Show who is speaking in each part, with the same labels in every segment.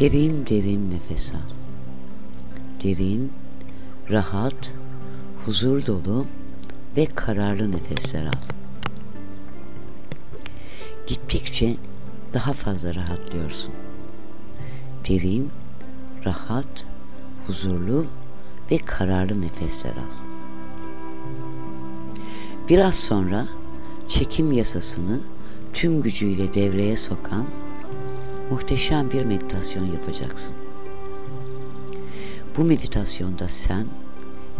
Speaker 1: Derin derin nefes al. Derin, rahat, huzur dolu ve kararlı nefesler al. Gittikçe daha fazla rahatlıyorsun. Derin, rahat, huzurlu ve kararlı nefesler al. Biraz sonra çekim yasasını tüm gücüyle devreye sokan muhteşem bir meditasyon yapacaksın. Bu meditasyonda sen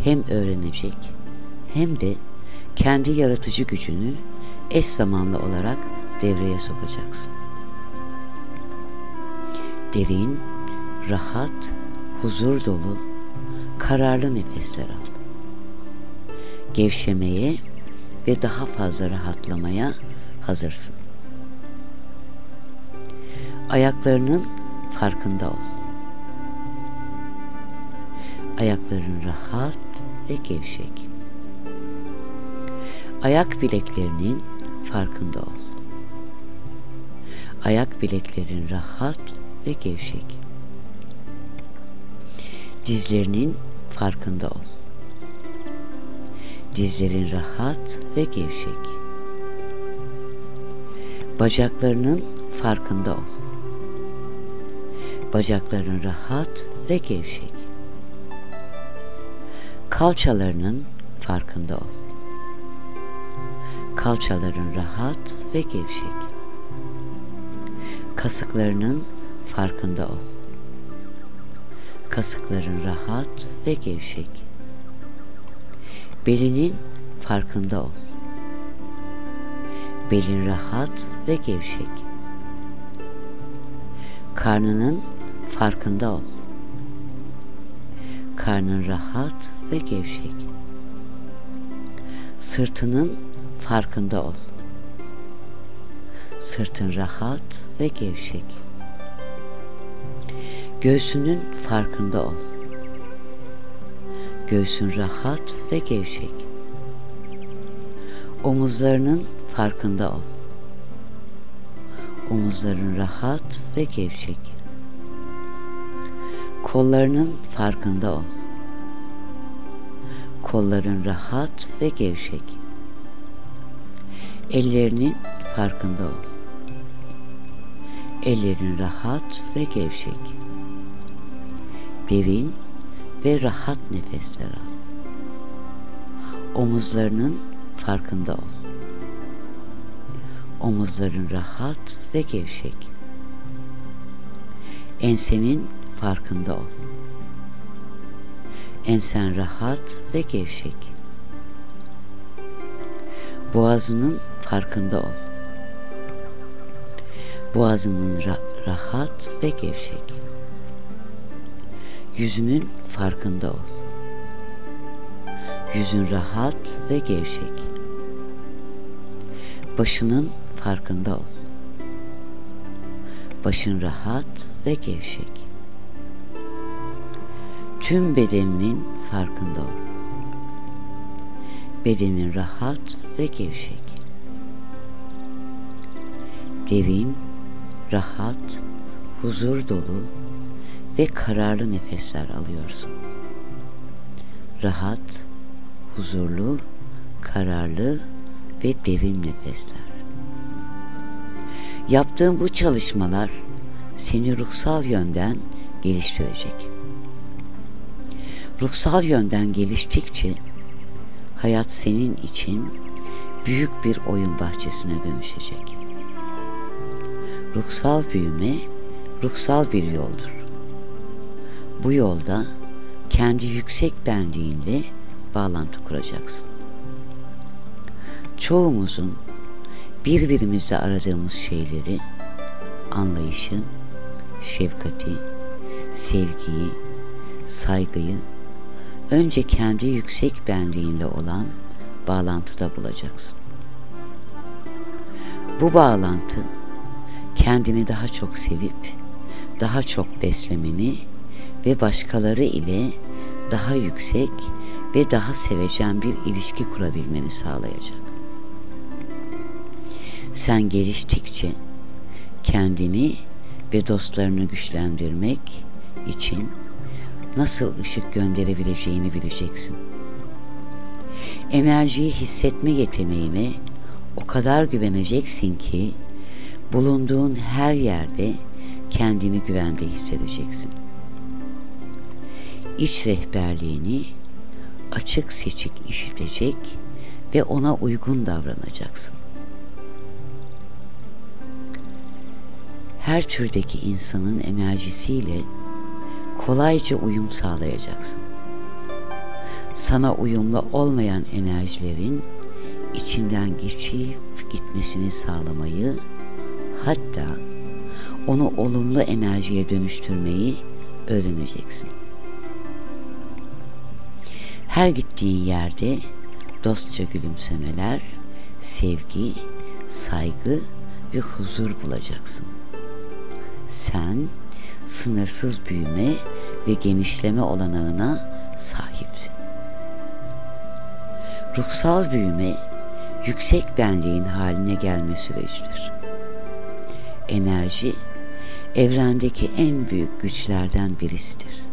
Speaker 1: hem öğrenecek hem de kendi yaratıcı gücünü eş zamanlı olarak devreye sokacaksın. Derin, rahat, huzur dolu, kararlı nefesler al. Gevşemeye ve daha fazla rahatlamaya hazırsın. Ayaklarının farkında ol. Ayakların rahat ve gevşek. Ayak bileklerinin farkında ol. Ayak bileklerin rahat ve gevşek. Dizlerinin farkında ol. Dizlerin rahat ve gevşek. Bacaklarının farkında ol. Bacakların rahat ve gevşek. Kalçalarının farkında ol. Kalçaların rahat ve gevşek. Kasıklarının farkında ol. Kasıkların rahat ve gevşek. Belinin farkında ol. Belin rahat ve gevşek. Karnının farkında ol. Karnın rahat ve gevşek. Sırtının farkında ol. Sırtın rahat ve gevşek. Göğsünün farkında ol. Göğsün rahat ve gevşek. Omuzlarının farkında ol. Omuzların rahat ve gevşek. Kollarının farkında ol. Kolların rahat ve gevşek. Ellerinin farkında ol. Ellerin rahat ve gevşek. Derin ve rahat nefesler al. Omuzlarının farkında ol. Omuzların rahat ve gevşek. Ensenin farkında ol. Ensen rahat ve gevşek. Boğazının farkında ol. Boğazının ra- rahat ve gevşek. Yüzünün farkında ol. Yüzün rahat ve gevşek. Başının farkında ol. Başın rahat ve gevşek. Tüm bedeninin farkında ol. Bedenin rahat ve gevşek. Derin, rahat, huzur dolu ve kararlı nefesler alıyorsun. Rahat, huzurlu, kararlı ve derin nefesler. Yaptığın bu çalışmalar seni ruhsal yönden geliştirecek. Ruhsal yönden geliştikçe hayat senin için büyük bir oyun bahçesine dönüşecek. Ruhsal büyüme ruhsal bir yoldur. Bu yolda kendi yüksek benliğinle bağlantı kuracaksın. Çoğumuzun birbirimizde aradığımız şeyleri, anlayışı, şefkati, sevgiyi, saygıyı önce kendi yüksek benliğinle olan bağlantıda bulacaksın. Bu bağlantı kendini daha çok sevip daha çok beslemeni ve başkaları ile daha yüksek ve daha sevecen bir ilişki kurabilmeni sağlayacak. Sen geliştikçe kendini ve dostlarını güçlendirmek için nasıl ışık gönderebileceğini bileceksin. Enerjiyi hissetme yeteneğine o kadar güveneceksin ki bulunduğun her yerde kendini güvende hissedeceksin. İç rehberliğini açık seçik işitecek ve ona uygun davranacaksın. Her türdeki insanın enerjisiyle kolayca uyum sağlayacaksın. Sana uyumlu olmayan enerjilerin içinden geçip gitmesini sağlamayı hatta onu olumlu enerjiye dönüştürmeyi öğreneceksin. Her gittiğin yerde dostça gülümsemeler, sevgi, saygı ve huzur bulacaksın. Sen sınırsız büyüme ve genişleme olanağına sahipsin. Ruhsal büyüme yüksek benliğin haline gelme sürecidir. Enerji evrendeki en büyük güçlerden birisidir.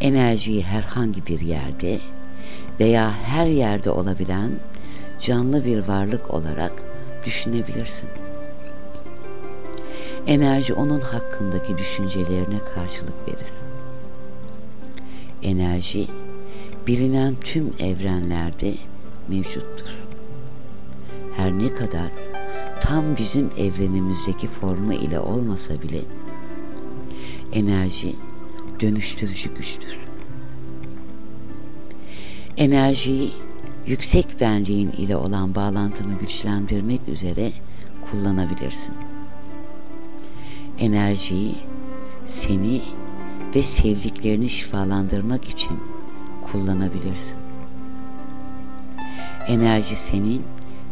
Speaker 1: Enerjiyi herhangi bir yerde veya her yerde olabilen canlı bir varlık olarak düşünebilirsin. Enerji onun hakkındaki düşüncelerine karşılık verir. Enerji bilinen tüm evrenlerde mevcuttur. Her ne kadar tam bizim evrenimizdeki formu ile olmasa bile enerji dönüştürücü güçtür. Enerjiyi yüksek benliğin ile olan bağlantını güçlendirmek üzere kullanabilirsin. Enerjiyi seni ve sevdiklerini şifalandırmak için kullanabilirsin. Enerji senin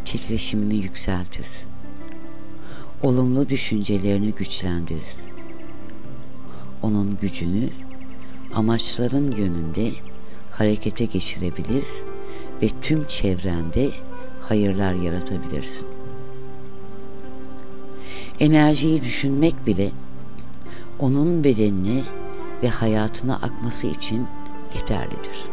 Speaker 1: titreşimini yükseltir. Olumlu düşüncelerini güçlendirir. Onun gücünü amaçların yönünde harekete geçirebilir ve tüm çevrende hayırlar yaratabilirsin. Enerjiyi düşünmek bile onun bedenine ve hayatına akması için yeterlidir.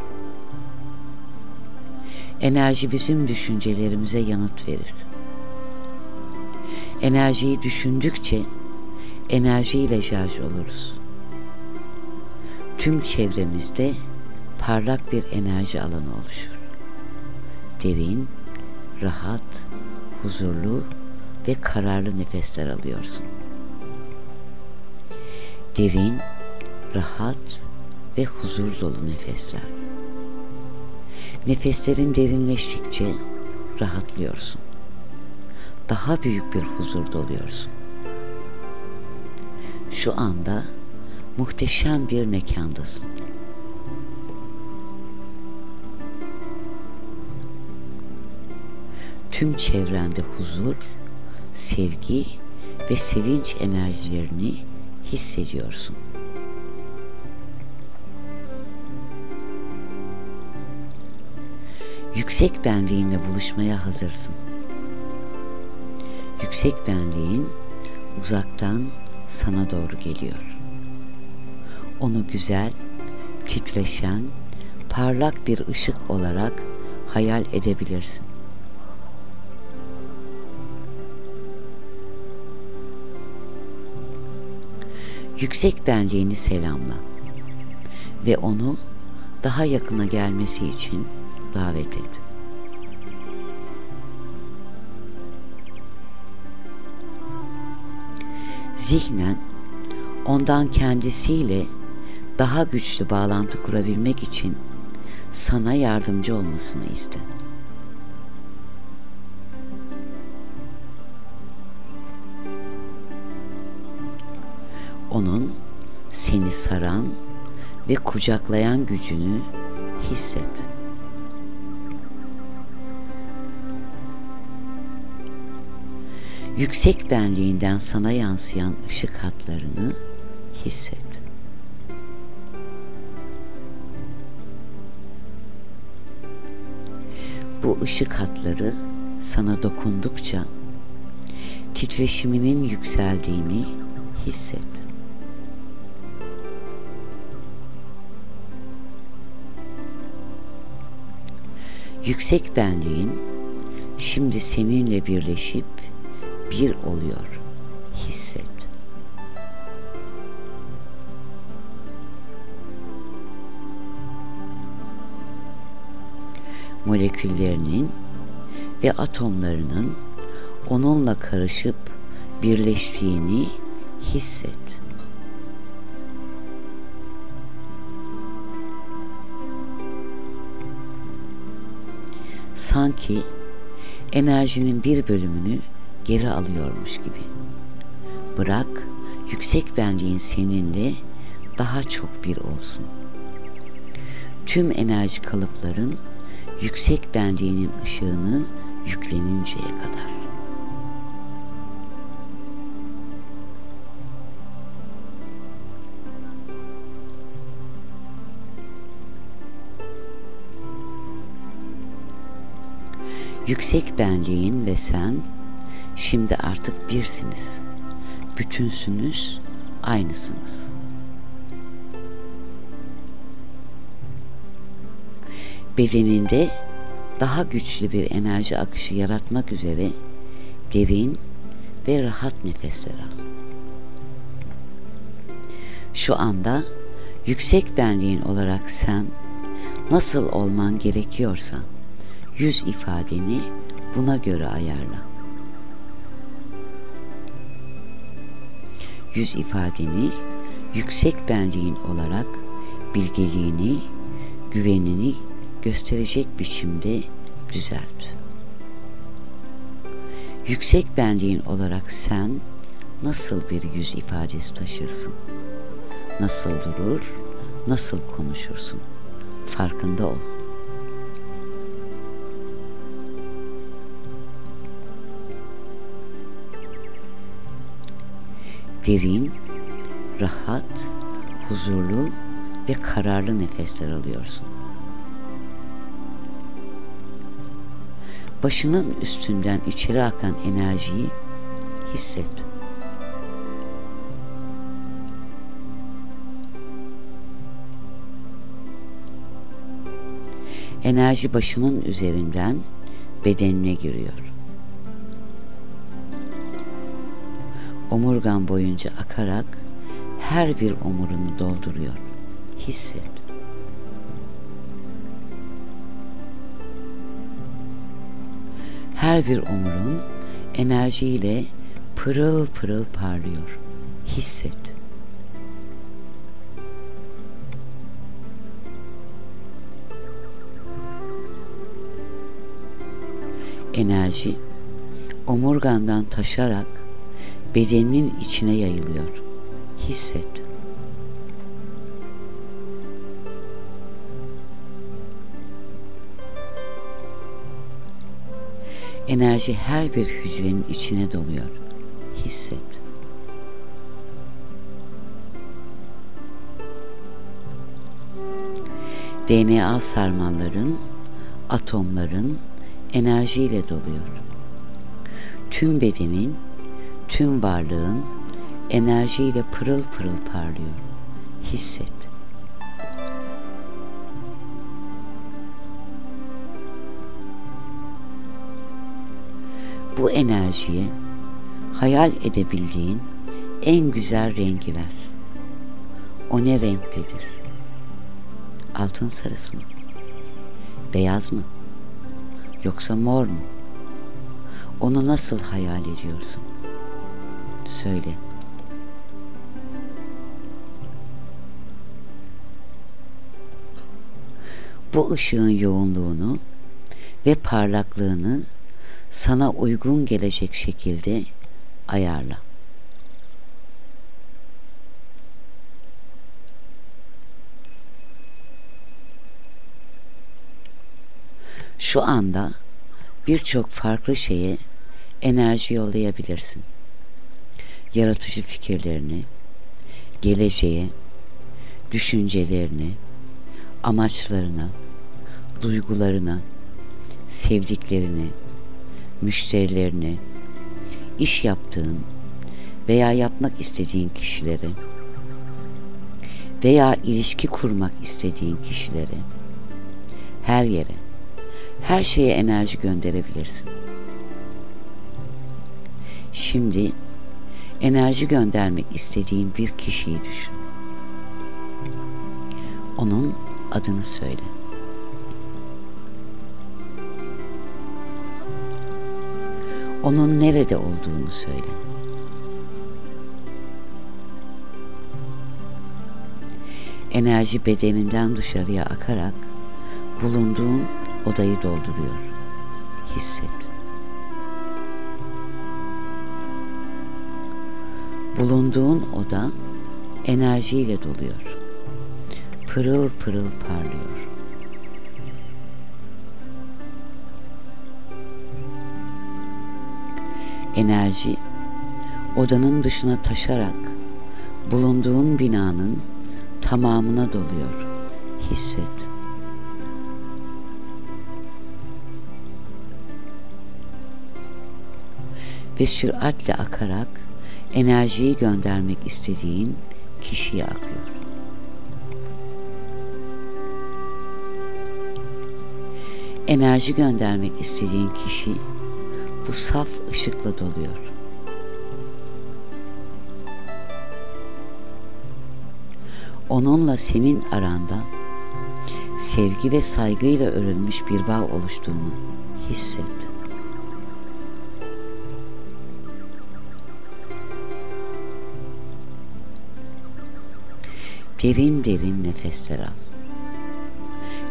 Speaker 1: Enerji bizim düşüncelerimize yanıt verir. Enerjiyi düşündükçe enerjiyle şarj oluruz. Tüm çevremizde parlak bir enerji alanı oluşur. Derin, rahat, huzurlu ve kararlı nefesler alıyorsun. Derin, rahat ve huzur dolu nefesler. Nefeslerin derinleştikçe rahatlıyorsun. Daha büyük bir huzur doluyorsun. Şu anda muhteşem bir mekandasın. Tüm çevrende huzur, sevgi ve sevinç enerjilerini hissediyorsun. yüksek benliğinle buluşmaya hazırsın. Yüksek benliğin uzaktan sana doğru geliyor. Onu güzel, titreşen, parlak bir ışık olarak hayal edebilirsin. Yüksek benliğini selamla ve onu daha yakına gelmesi için davet et. Zihnen ondan kendisiyle daha güçlü bağlantı kurabilmek için sana yardımcı olmasını iste. Saran ve kucaklayan gücünü hisset. yüksek benliğinden sana yansıyan ışık hatlarını hisset. Bu ışık hatları sana dokundukça titreşiminin yükseldiğini Hisset. Yüksek benliğin şimdi seninle birleşip bir oluyor. Hisset. moleküllerinin ve atomlarının onunla karışıp birleştiğini hisset. Sanki enerjinin bir bölümünü geri alıyormuş gibi. Bırak yüksek benliğin seninle daha çok bir olsun. Tüm enerji kalıpların yüksek benliğinin ışığını yükleninceye kadar. Yüksek benliğin ve sen şimdi artık birsiniz. Bütünsünüz, aynısınız. Bedeninde daha güçlü bir enerji akışı yaratmak üzere derin ve rahat nefesler al. Şu anda yüksek benliğin olarak sen nasıl olman gerekiyorsa yüz ifadeni buna göre ayarla. Yüz ifadeni yüksek benliğin olarak bilgeliğini, güvenini gösterecek biçimde düzelt. Yüksek benliğin olarak sen nasıl bir yüz ifadesi taşırsın? Nasıl durur, nasıl konuşursun? Farkında ol. Derin, rahat, huzurlu ve kararlı nefesler alıyorsun. başının üstünden içeri akan enerjiyi hisset. Enerji başının üzerinden bedenine giriyor. Omurgan boyunca akarak her bir omurunu dolduruyor. Hisset. Her bir omurun enerjiyle pırıl pırıl parlıyor. Hisset. Enerji omurgandan taşarak bedeninin içine yayılıyor. Hisset. Enerji her bir hücrenin içine doluyor. Hisset. DNA sarmalların, atomların enerjiyle doluyor. Tüm bedenin, tüm varlığın enerjiyle pırıl pırıl parlıyor. Hisset. bu enerjiye hayal edebildiğin en güzel rengi ver. O ne renktedir? Altın sarısı mı? Beyaz mı? Yoksa mor mu? Onu nasıl hayal ediyorsun? Söyle. Bu ışığın yoğunluğunu ve parlaklığını sana uygun gelecek şekilde ayarla. Şu anda birçok farklı şeye enerji yollayabilirsin. Yaratıcı fikirlerini, geleceğe, düşüncelerini, amaçlarına, duygularına, sevdiklerini, müşterilerini, iş yaptığın veya yapmak istediğin kişileri veya ilişki kurmak istediğin kişileri her yere, her şeye enerji gönderebilirsin. Şimdi enerji göndermek istediğin bir kişiyi düşün. Onun adını söyle. Onun nerede olduğunu söyle. Enerji bedeninden dışarıya akarak bulunduğun odayı dolduruyor. Hisset. Bulunduğun oda enerjiyle doluyor. Pırıl pırıl parlıyor. Enerji odanın dışına taşarak bulunduğun binanın tamamına doluyor. Hisset. Ve süratle akarak enerjiyi göndermek istediğin kişiye akıyor. Enerji göndermek istediğin kişi bu saf ışıkla doluyor. Onunla senin aranda sevgi ve saygıyla örülmüş bir bağ oluştuğunu hisset. Derin derin nefesler al.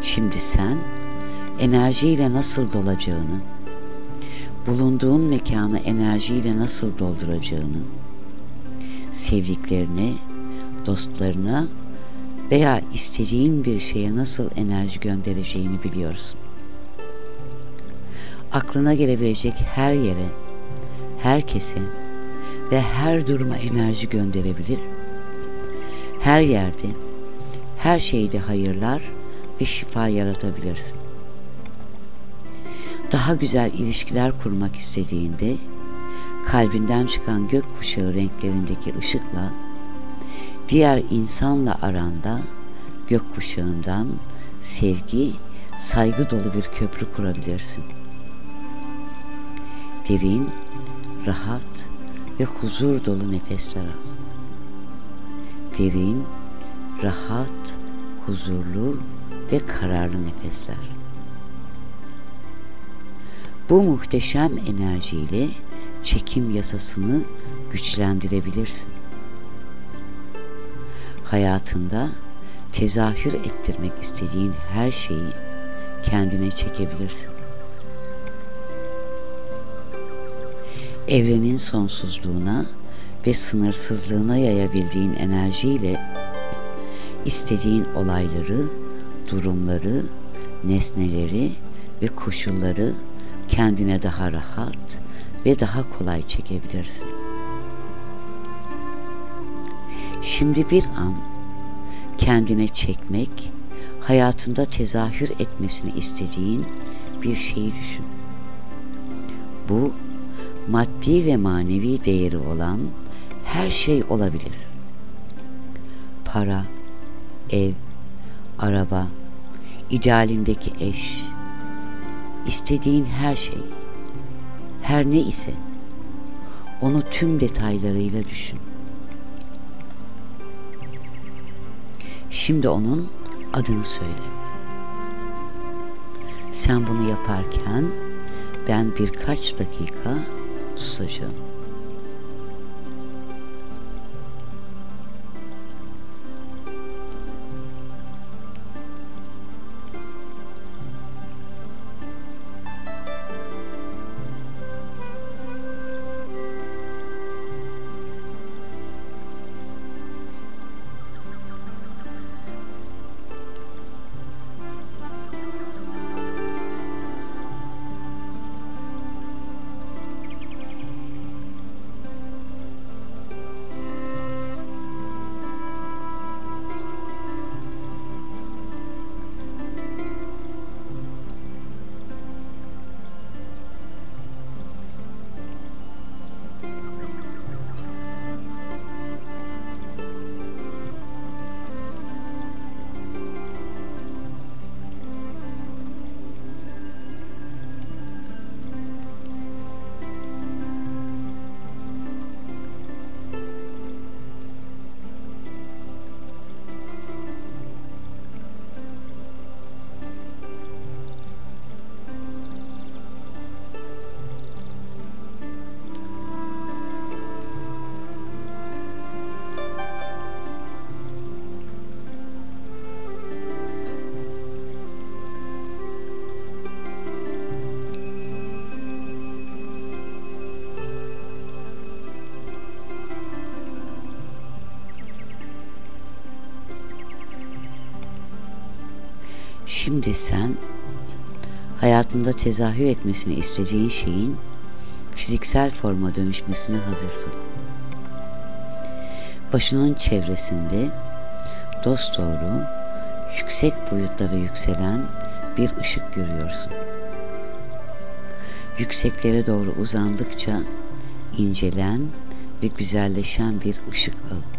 Speaker 1: Şimdi sen enerjiyle nasıl dolacağını, bulunduğun mekanı enerjiyle nasıl dolduracağını, sevdiklerine, dostlarına veya istediğin bir şeye nasıl enerji göndereceğini biliyorsun. Aklına gelebilecek her yere, herkese ve her duruma enerji gönderebilir. Her yerde, her şeyde hayırlar ve şifa yaratabilirsin. Daha güzel ilişkiler kurmak istediğinde kalbinden çıkan gökkuşağı renklerindeki ışıkla diğer insanla aranda gökkuşağından sevgi, saygı dolu bir köprü kurabilirsin. Derin, rahat ve huzur dolu nefesler al. Derin, rahat, huzurlu ve kararlı nefesler. Bu muhteşem enerjiyle çekim yasasını güçlendirebilirsin. Hayatında tezahür ettirmek istediğin her şeyi kendine çekebilirsin. Evrenin sonsuzluğuna ve sınırsızlığına yayabildiğin enerjiyle istediğin olayları, durumları, nesneleri ve koşulları kendine daha rahat ve daha kolay çekebilirsin. Şimdi bir an kendine çekmek, hayatında tezahür etmesini istediğin bir şeyi düşün. Bu maddi ve manevi değeri olan her şey olabilir. Para, ev, araba, idealindeki eş, istediğin her şey, her ne ise onu tüm detaylarıyla düşün. Şimdi onun adını söyle. Sen bunu yaparken ben birkaç dakika susacağım. Şimdi sen hayatında tezahür etmesini istediğin şeyin fiziksel forma dönüşmesine hazırsın. Başının çevresinde dosdoğru yüksek boyutlara yükselen bir ışık görüyorsun. Yükseklere doğru uzandıkça incelen ve güzelleşen bir ışık ağı.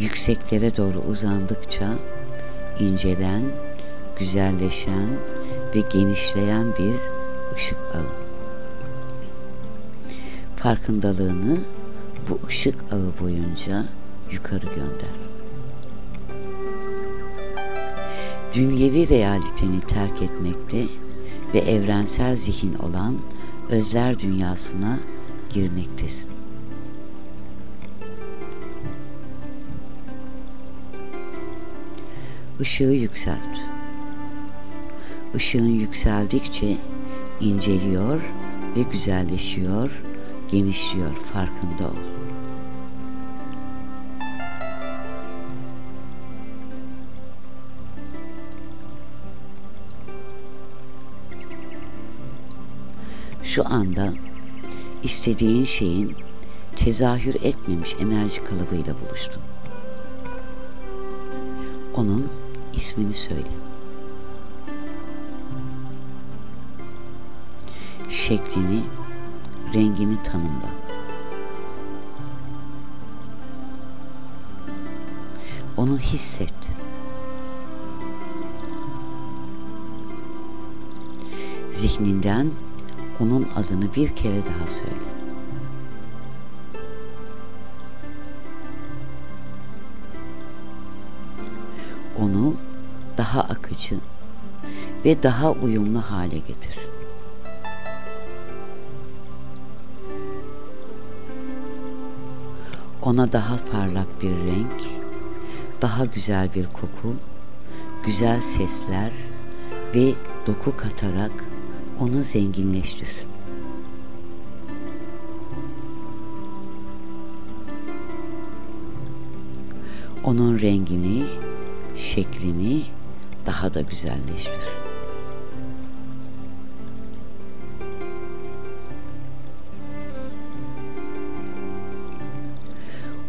Speaker 1: Yükseklere doğru uzandıkça incelen, güzelleşen ve genişleyen bir ışık ağı. Farkındalığını bu ışık ağı boyunca yukarı gönder. Dünyevi realiteni terk etmekte ve evrensel zihin olan özler dünyasına girmektesin. Işığı yükselt. Işığın yükseldikçe inceliyor ve güzelleşiyor, genişliyor farkında ol. Şu anda istediğin şeyin tezahür etmemiş enerji kalıbıyla buluştun. Onun ismini söyle. Şeklini, rengini tanımla. Onu hisset. Zihninden onun adını bir kere daha söyle. Onu daha akıcı ve daha uyumlu hale getir. Ona daha parlak bir renk, daha güzel bir koku, güzel sesler ve doku katarak onu zenginleştir. Onun rengini, şeklini daha da güzelleştir.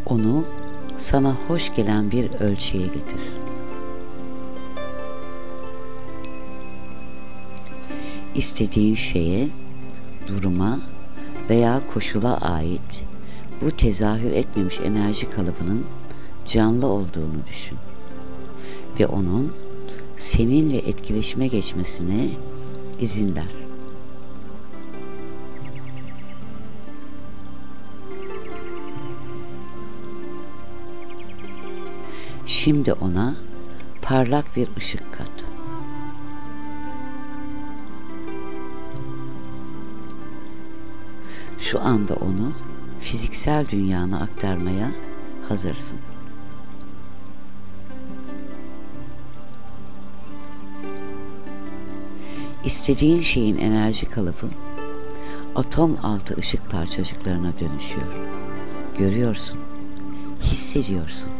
Speaker 1: Onu sana hoş gelen bir ölçüye getir. istediğin şeye, duruma veya koşula ait bu tezahür etmemiş enerji kalıbının canlı olduğunu düşün ve onun seninle etkileşime geçmesine izin ver. Şimdi ona parlak bir ışık kat. Şu anda onu fiziksel dünyana aktarmaya hazırsın. İstediğin şeyin enerji kalıbı atom altı ışık parçacıklarına dönüşüyor. Görüyorsun, hissediyorsun.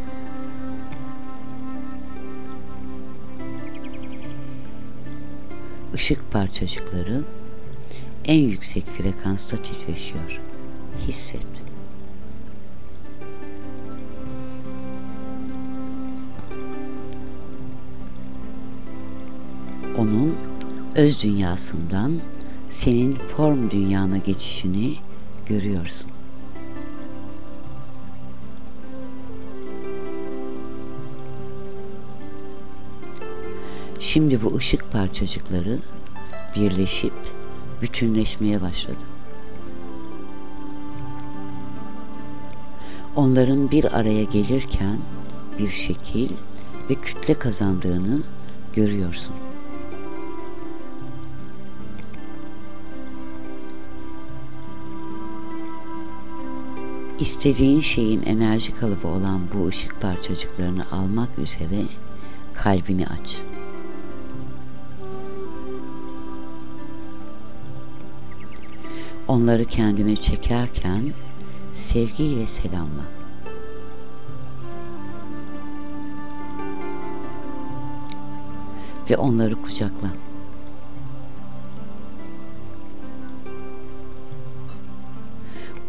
Speaker 1: Işık parçacıkları en yüksek frekansta titreşiyor. Hisset. Onun öz dünyasından senin form dünyana geçişini görüyorsun. Şimdi bu ışık parçacıkları birleşip bütünleşmeye başladı. Onların bir araya gelirken bir şekil ve kütle kazandığını görüyorsun. istediğin şeyin enerji kalıbı olan bu ışık parçacıklarını almak üzere kalbini aç. Onları kendine çekerken sevgiyle selamla. Ve onları kucakla.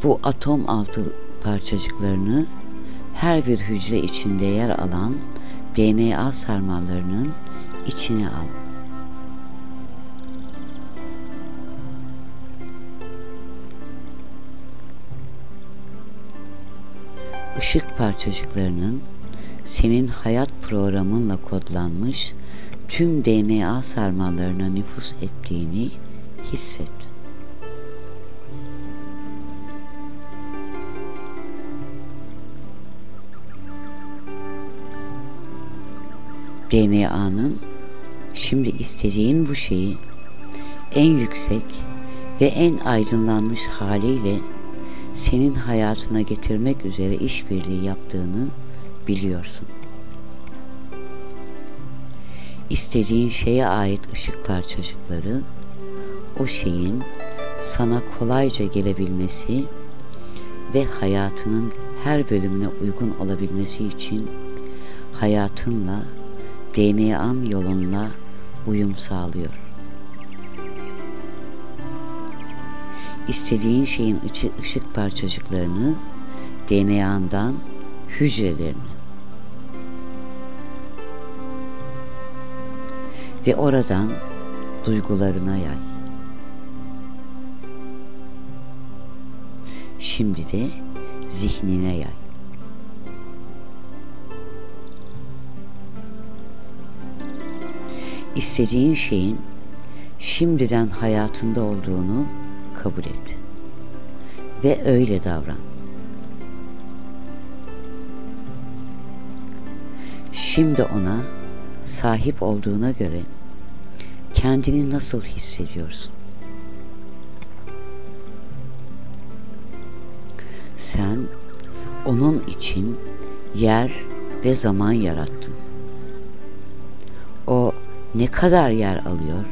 Speaker 1: Bu atom altı parçacıklarını her bir hücre içinde yer alan DNA sarmallarının içine al. Işık parçacıklarının senin hayat programınla kodlanmış tüm DNA sarmallarına nüfus ettiğini hisset. DNA'nın şimdi istediğin bu şeyi en yüksek ve en aydınlanmış haliyle senin hayatına getirmek üzere işbirliği yaptığını biliyorsun. İstediğin şeye ait ışık parçacıkları o şeyin sana kolayca gelebilmesi ve hayatının her bölümüne uygun olabilmesi için hayatınla DNA'n yolunla uyum sağlıyor. İstediğin şeyin ışık parçacıklarını DNA'ndan hücrelerini ve oradan duygularına yay. Şimdi de zihnine yay. İstediğin şeyin şimdiden hayatında olduğunu kabul et. Ve öyle davran. Şimdi ona sahip olduğuna göre kendini nasıl hissediyorsun? Sen onun için yer ve zaman yarattın. Ne kadar yer alıyor?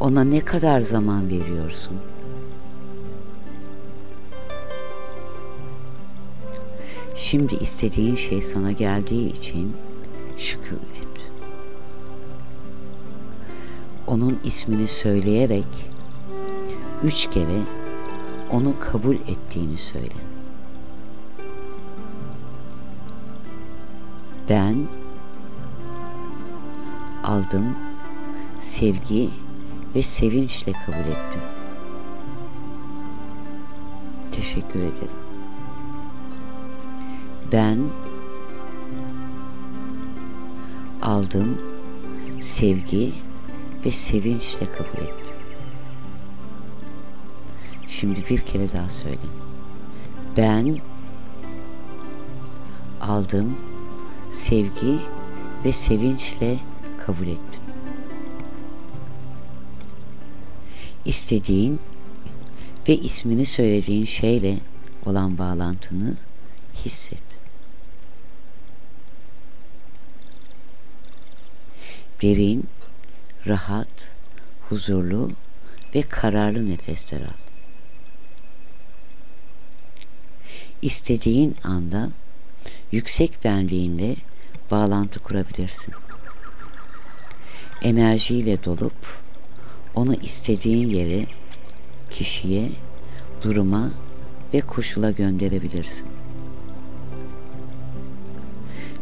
Speaker 1: Ona ne kadar zaman veriyorsun? Şimdi istediğin şey sana geldiği için şükür et. Onun ismini söyleyerek üç kere onu kabul ettiğini söyle. Ben aldım, sevgi ve sevinçle kabul ettim. Teşekkür ederim. Ben aldım, sevgi ve sevinçle kabul ettim. Şimdi bir kere daha söyle. Ben aldım, sevgi ve sevinçle kabul ettim. İstediğin ve ismini söylediğin şeyle olan bağlantını hisset. Derin, rahat, huzurlu ve kararlı nefesler al. İstediğin anda yüksek benliğinle bağlantı kurabilirsin enerjiyle dolup onu istediğin yere, kişiye, duruma ve koşula gönderebilirsin.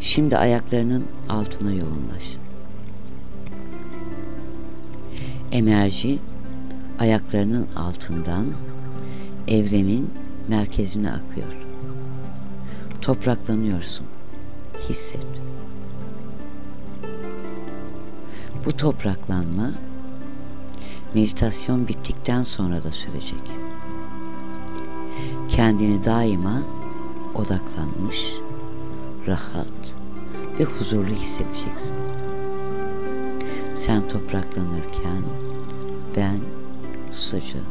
Speaker 1: Şimdi ayaklarının altına yoğunlaş. Enerji ayaklarının altından evrenin merkezine akıyor. Topraklanıyorsun. Hisset. Bu topraklanma meditasyon bittikten sonra da sürecek. Kendini daima odaklanmış, rahat ve huzurlu hissedeceksin. Sen topraklanırken ben susacağım.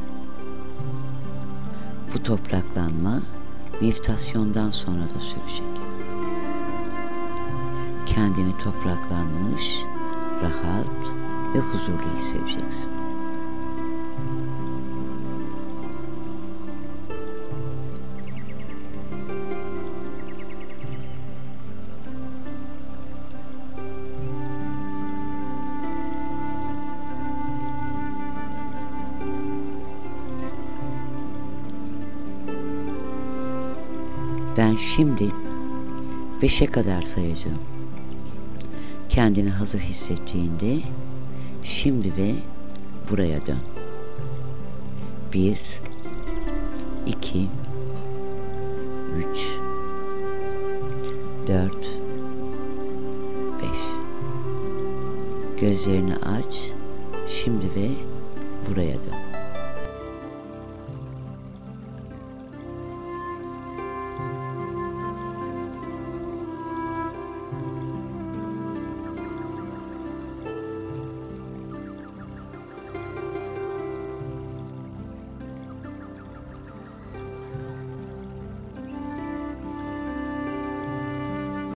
Speaker 1: Bu topraklanma meditasyondan sonra da sürecek. Kendini topraklanmış, rahat ve huzurlu hissedeceksin. Ben şimdi 5'e kadar sayacağım. Kendini hazır hissettiğinde şimdi ve buraya dön. Bir, iki, üç, dört, beş. Gözlerini aç, şimdi ve buraya dön.